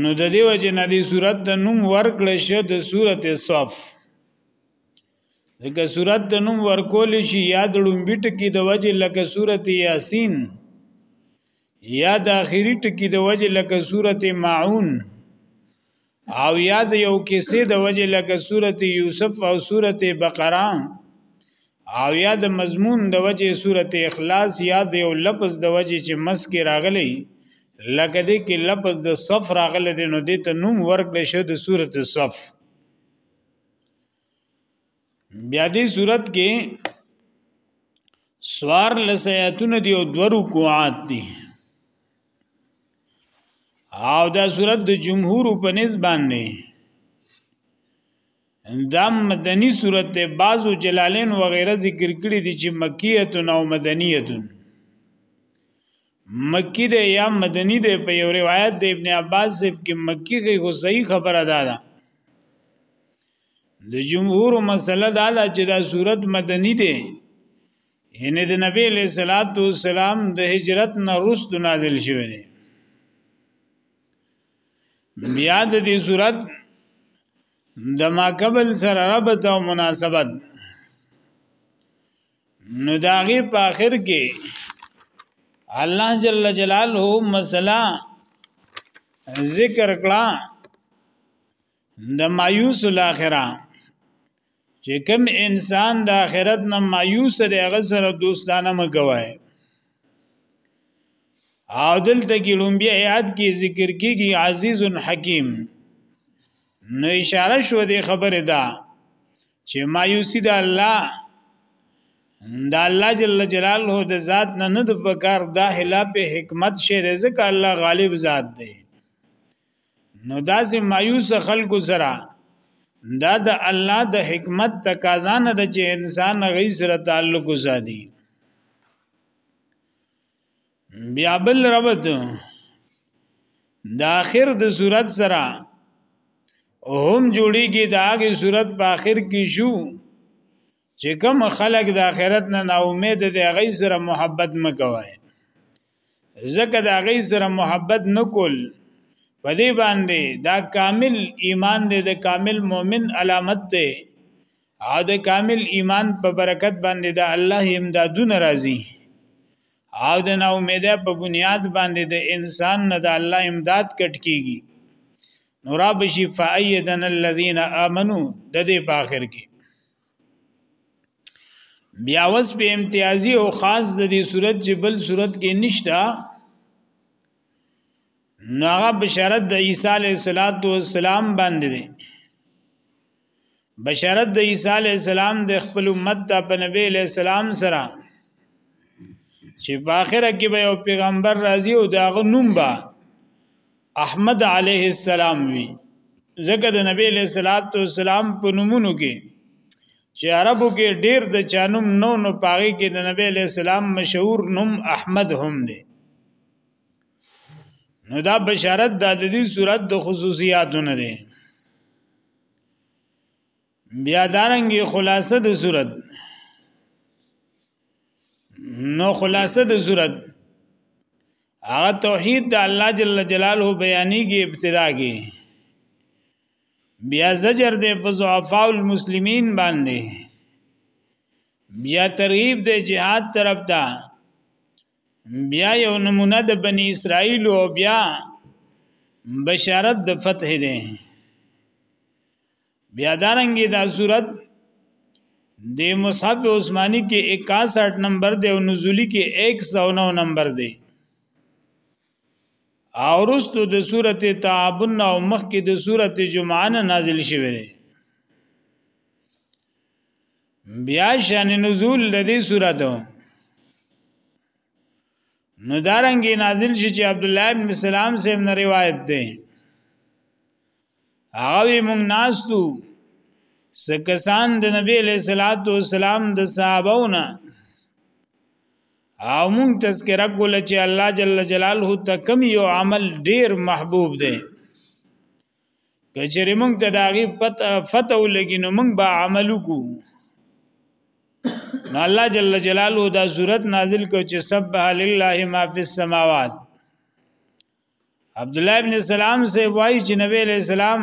نو د دې وجه نه دې صورت د نوم ورکړ شو د صورت صف دغه صورت د نوم ورکول شي یا د لومبي ټکی د وجه لکه صورت یاسین یا د اخیری ټکی د وجه لکه صورت ماعون او یا د یو کیسې د وجه لکه صورت یوسف او صورت بقره او یا د مضمون د وجه صورت اخلاص یا د یو لفظ د وجه چې مسک راغلی لکه دې کې لفظ د صف راغلی دی نو دې ته نوم ورکړ شو د صورت صف بیا دې صورت کې سوار لسیاتونه دی او دو رکوعات دی او دا صورت د جمهور په نسبت باندې دا مدنی صورت ته بعضو جلالین و غیره ذکر کړی دي چې مکیتون او مدنیتون مکی ده یا مدنی ده په یو روایت د ابن عباس سب کې مکی کې خو صحیح خبره ده ده د جمهور مسله دا ده چې دا صورت مدنی ده یعنی د نبی له صلوات و سلام د هجرت نه رست نازل شوی دی بیا د دې صورت د ما قبل سره ربط او مناسبت نو داغي په اخر کې الله جل جلاله مسله ذکر کړه د مایوس الاخره چې کوم انسان د آخرت نه مایوس دی هغه سره دوستانه مګوي او دلته کې لومبیا یاد کې ذکر کیږي عزیز حکیم نو اشاره شو دی خبره ده چې مایوسی د الله د الله جل جلاله د ذات نه نه د پکار د خلاف حکمت شه رزق الله غالب ذات دی نو دا سه مایوس خلکو سره دا د الله د حکمت تقاضا نه د چې انسان غي سره تعلق وسادي بیا بل ربط د اخر د صورت سره هم جوړیږي د هغه صورت په اخر کې شو چې کوم خلک د آخرت نه نا امید دي هغه سره محبت مکوای زکه د هغه سره محبت نکول په دې باندې دا کامل ایمان دی د کامل مؤمن علامت دی او د کامل ایمان په برکت باندې د الله امدادونه راځي او د نا امیده په بنیاد باندې د انسان نه د الله امداد کټ کیږي نورا بشی فایدن الذین آمنو د دې په اخر کې بیا وس په امتیازي او خاص د دې صورت چې بل صورت کې نشتا نو هغه بشارت د عیسی علیه السلام باندې دی بشارت د عیسی علی السلام د خپل امت ته په نبی علی السلام سره چې په اخره کې به یو پیغمبر راځي او دا غنوم با احمد علیه السلام وی زکه د نبی علیہ الصلات والسلام په نومونو کې چې عربو کې ډیر د چانوم نو نو پاغي کې د نبی علیہ السلام مشهور نوم احمد هم دی نو دا بشارت د دې صورت د خصوصیاتونه دی بیا دارنګي خلاصه د صورت نو خلاصه د صورت هغه توحید د الله جل جلاله بیانېږي ابتدا کې بیا زجر د فضعفاء المسلمین باندې بیا ترغیب د جهاد طرف ته بیا یو نمونه د بنی اسرائیل او بیا بشارت د فتح دی بیا دارنګي دا صورت د مصحف عثماني کې 61 نمبر دی او نزولی کې 109 نمبر دی او رستو د سورته تعاون او مخکې د سورته جمعه نازل شوه دی بیا شان نزول د دې صورت نو دارنګي نازل شي چې عبد الله بن سلام سیم نه روایت ده هغه موږ ناستو سکسان د نبی له صلوات و سلام د صحابهونه او موږ تذکرہ کول چې الله جل جلاله ته کم یو عمل ډیر محبوب دی کچری مونږ ته داغي فتح ولګي نو مونږ به عمل کو نو الله جل جلاله دا صورت نازل کو چې سبح لله ما فی السماوات عبد الله ابن سلام سے وای چې نبی علیہ السلام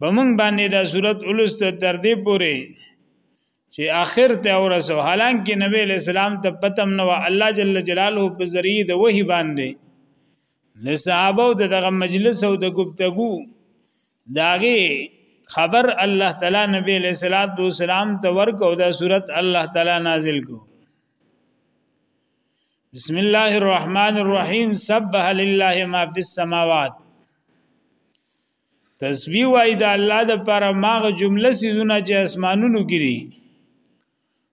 بمنګ باندې دا صورت ولست تر دې پوره چې آخر ته ورسو حالانکه نبی علیہ السلام ته پتم نو الله جل جلاله په ذریعہ د وਹੀ باندې د صحابه او دغه مجلس او د گفتگو داغه خبر الله تعالی نبی علیہ الصلات والسلام ته ورک او دا صورت الله تعالی نازل کو بسم الله الرحمن الرحیم سبح لله ما فی السماوات تسبیح وای د الله د پر ماغه جمله سيزونه چې اسمانونو کې دي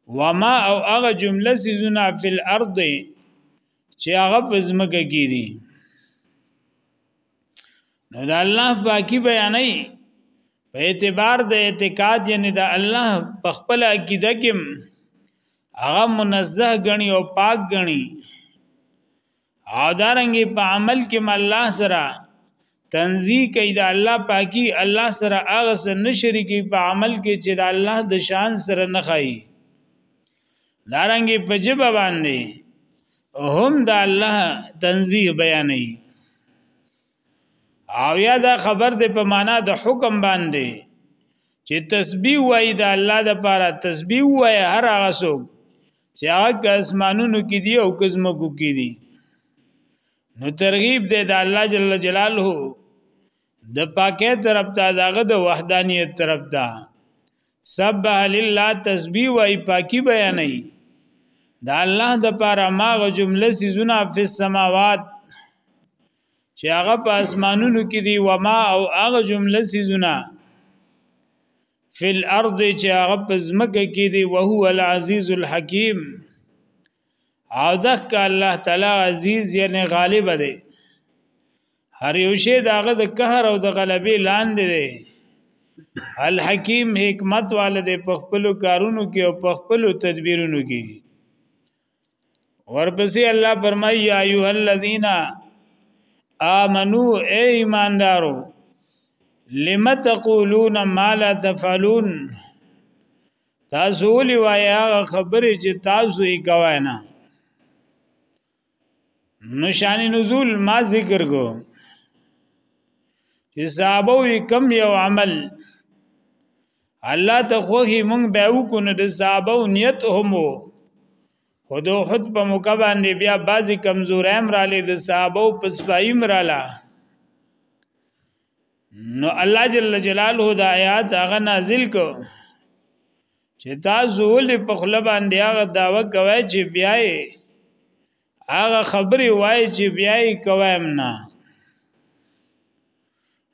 وما او هغه جمله سيزونه فی الارض چې هغه پزمکه کې دي نو د الله باقی بیانې په اعتبار د اعتقاد یعنی د الله په خپل عقیده کې هغه منزه غني او پاک غني او دارنګي په عمل کې م الله سره تنزیه کوي د الله پاکي الله سره هغه سره نشریکي په عمل کې چې د الله د شان سره نه خایي دارنګي په جب باندې هم د الله تنزیه بیانوي او یا دا خبر د په معنا د حکم باندې چې تسبیح وای د الله د پاره تسبیح وای هر هغه څوک چې هغه اسمانونو کې دی او کزمو کې دی نو ترغیب دی د الله جل جلاله د پاکه طرف ته داغه د وحدانیت طرف ته سبح لله تسبیح وای پاکي بیانې دا الله د پاره ماغه جمله سيزونه په سماوات چې هغه په اسمانونو کې دی و ما او هغه جمله سيزونه فل ارض چې هغه په زمکه کې دی او هو العزیز الحکیم او ځکه الله تعالی عزیز یعنی غالب دی هر یو شی داغه د قهر او د غلبې لاندې دی الحکیم حکمت والده په خپل کارونو کې او په خپل تدبیرونو کې ورپسې الله فرمایي یا ایه الذین آمنو ای ایماندارو لم تقولون ما لا تفعلون تاسو ولي وای هغه خبرې چې تاسو یې کوی نه نشان نزول ما ذکر کو چې صحابه وی کم یو عمل الله ته خوخي مونږ به وکونو د صحابه او نیت هم وو خو د احد په موقع باندې بیا بعضی کمزوري هم را لید صحابه او پسپایم را لا نو الله جل جلاله د آیات هغه نازل کو چې تاسو ولې په خپل باندې هغه داوا کوي چې بیاي هغه خبرې وای چې بیا یې کوم نه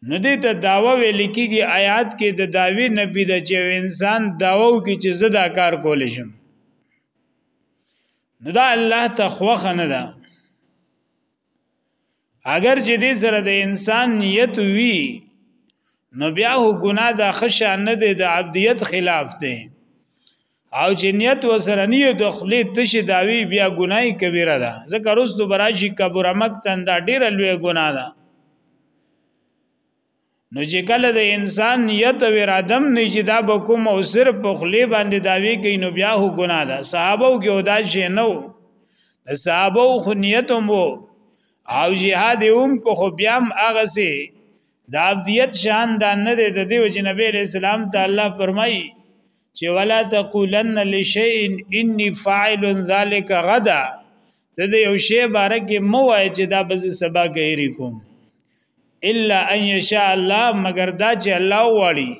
نو دې ته داوا ویل کېږي آیات کې د داوی نفي د چې انسان داوا کوي چې زه دا کار کول شم نو دا الله ته خوخه نه ده اگر چې دې سره د انسان نیت وی نو بیا هو ګناه د خشا نه دی د عبدیت خلاف دی او چې نیت وسره نیت د خلی تشي داوی بیا ګناي کبیره ده ذکر اوس دوبراشي کبر مکتن دا ډیره لوی ګناه ده نو چې کله د انسان نیت او اراده نه چې دا به کوم او صرف په خلی باندې داوی کوي نو بیا هو ګناه ده صحابه او کې دا شی نه وو د صحابه خو نیت هم وو او jihad هم کو خو بیا هم هغه سي د عبدیت شان دا نه دی د دې وجه نبی اسلام ته الله فرمایي چې ولا تقولن لشیء انی فاعل ذلک غدا ته د یو شی باره کې مو وای چې دا به سبا غیر کوم الا ان یشاء الله مگر دا چې الله واړي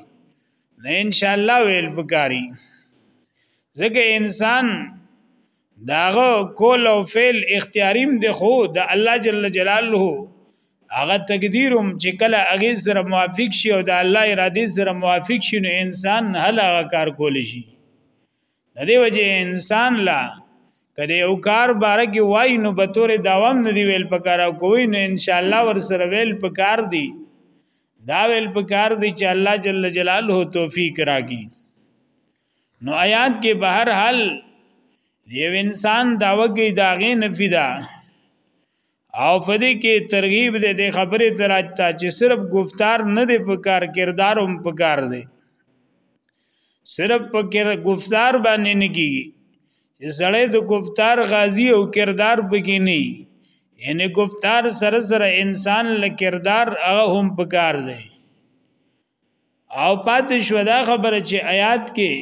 نه ان شاء الله ویل پکاري ځکه انسان داغه کول او فعل اختیاریم دی خو د الله جل جلاله هغه تقدیرم چې کله هغه سره موافق شي او د الله اراده سره موافق شي نو انسان هله کار کول شي د دې وجه انسان لا کله یو کار باره کې وای نو به تور دوام نه دی ویل پکاره کوی نو ان شاء الله ور سره ویل پکار دی دا ویل پکار دی چې الله جل جلاله توفیق راکړي نو آیات کې به هر حال یو انسان داوګي داغه نفیدا او فدی کې ترغیب دې د خبرې تراجتا چې صرف گفتار نه دی په کار کردار هم په کار دی صرف په گفتار باندې نه کیږي چې زړې د گفتار غازی او کردار بګی نه یعنی گفتار سره سره انسان له کردار هغه هم په کار دی او پاتې شو دا خبره چې آیات کې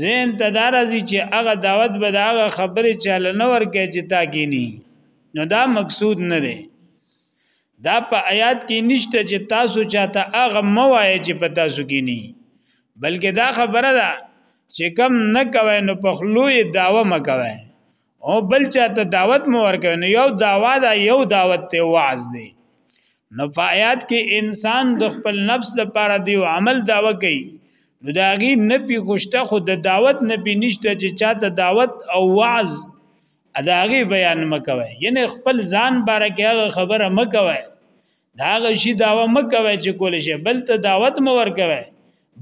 زین ته دا راځي چې هغه دعوت به دا هغه خبرې چاله نه ورکړي چې تا کینی نو دا مقصود نه دی دا په آیات کې نشته چې تاسو چاته هغه مو وایي چې په تاسو کینی بلکې دا خبره ده چې کم نه کوي نو په خلو یې داوا مکوي او بل چاته دعوت مو ورکوي نو یو داوا دا یو دعوت ته وعظ دی نو فایات کې انسان د خپل نفس د پاره دی عمل داوا کوي نو دا غي نفي خوشته خو د دعوت نفي نشته چې چاته دعوت او وعظ اداغي بیان مکوي یعنی خپل ځان باره کې هغه خبره مکوي دا غي شي داوا مکوي چې کول شي بل ته دعوت مور کوي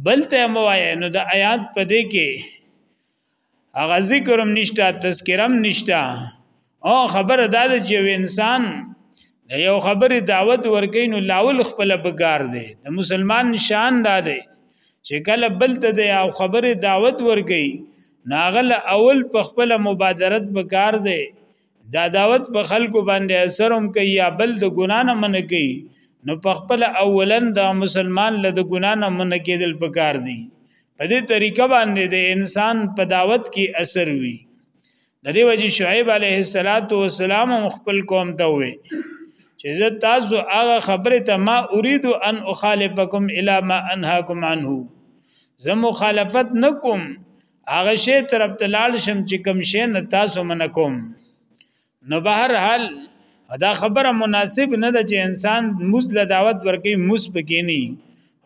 بل ته موایې نو د آیات په دې کې هغه ذکر هم نشته تذکرم نشته او خبره دا ده چې انسان یو خبره دعوت ورکین نو لاول خپل بګار دی د مسلمان شان دا دی چې کله بل ته د یو خبره دعوت ورکین ناغل اول په خپل مبادرت بګار دی دا دعوت په خلکو باندې اثر هم کوي یا بل د ګنا نه من کوي نو په خپل اولن دا مسلمان له د ګنا نه من کېدل پکار دي په دې طریقه باندې د انسان په دعوت کې اثر وي د دې وجه شعیب علیه السلام خپل قوم ته وي چې زه تاسو هغه خبره ته ما اريد ان اخالفکم الی ما انهاکم عنه زه مخالفت نکوم هغه شی طرف ته لال شم چې کوم شی نه تاسو من کوم نو بهر حال دا خبره مناسب نه ده چې انسان موز له دعوت ورکی موز پکینی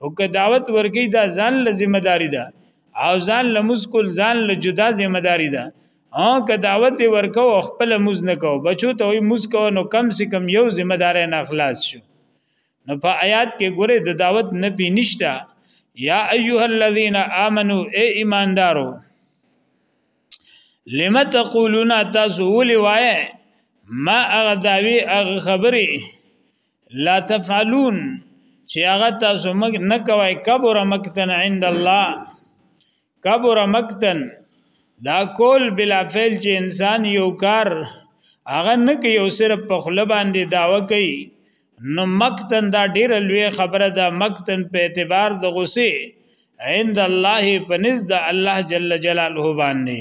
او که دعوت ورکی دا ځان له ذمہ داری ده او ځان له موز کول ځان له جدا ذمہ داری ده او که دعوت ورکو خپل موز نه کو بچو ته وي موز کو نو کم سه کم یو ذمہ دار نه اخلاص شو نو په آیات کې ګوره د دعوت نه پی نشته یا ایها الذین آمنو ای ایماندارو لم تقولون تاسو ولي وای ما هغه داوی هغه خبره لا تفعلون چې هغه تاسو مګ نه کوي کبر مکتن عند الله کبر مقتن دا کول بلا فعل چې انسان یو کار هغه نه کوي او صرف په خله باندې داوا کوي نو مقتن دا ډیر لوی خبره ده مقتن په اعتبار د غصه عند الله پنځ د الله جل جلاله باندې